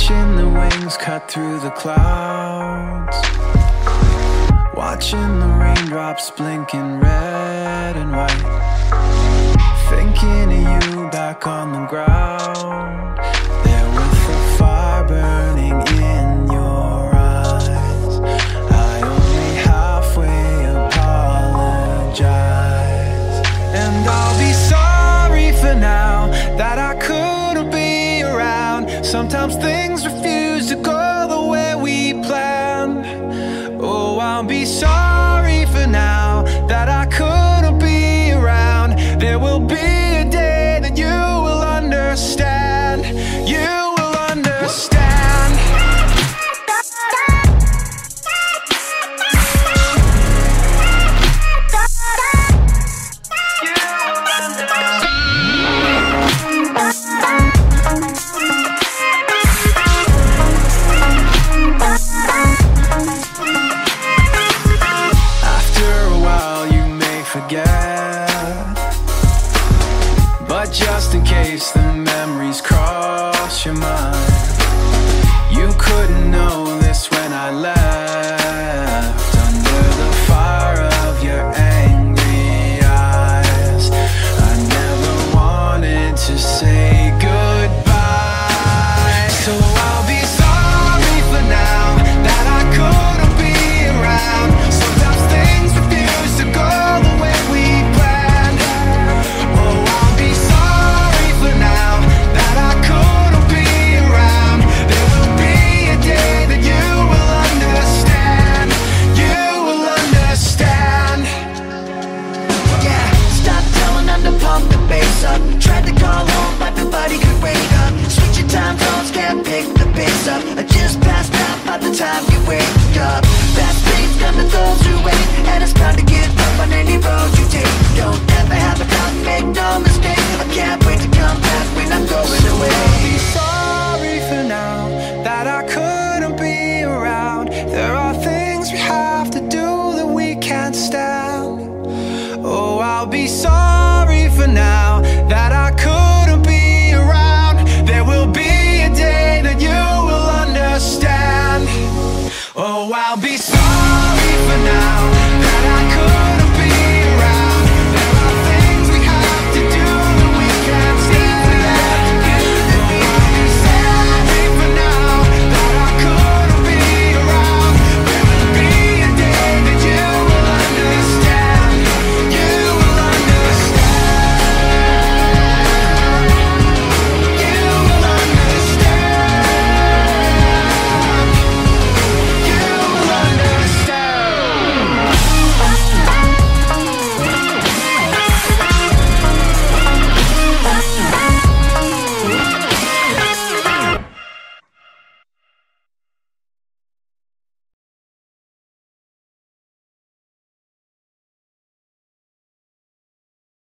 Watching the wings cut through the clouds. Watching the raindrops blinking red and white. Thinking of you back on the ground. Sometimes things refuse to go the way we planned. Oh, I'll be sorry for now fix up? Tried to call home, but nobody could wake up. Switching time zones, can't pick the pace up. I just passed out by the time you wake up. Fast things come to those who wait And it's time to give up on any road you take. Don't ever have a doubt, make no mistake. I can't wait to come back when I'm going away. So I'll be sorry for now That I couldn't be around. There are things we have to do That we can't stand. Oh, I'll be sorry Oh, I'll be so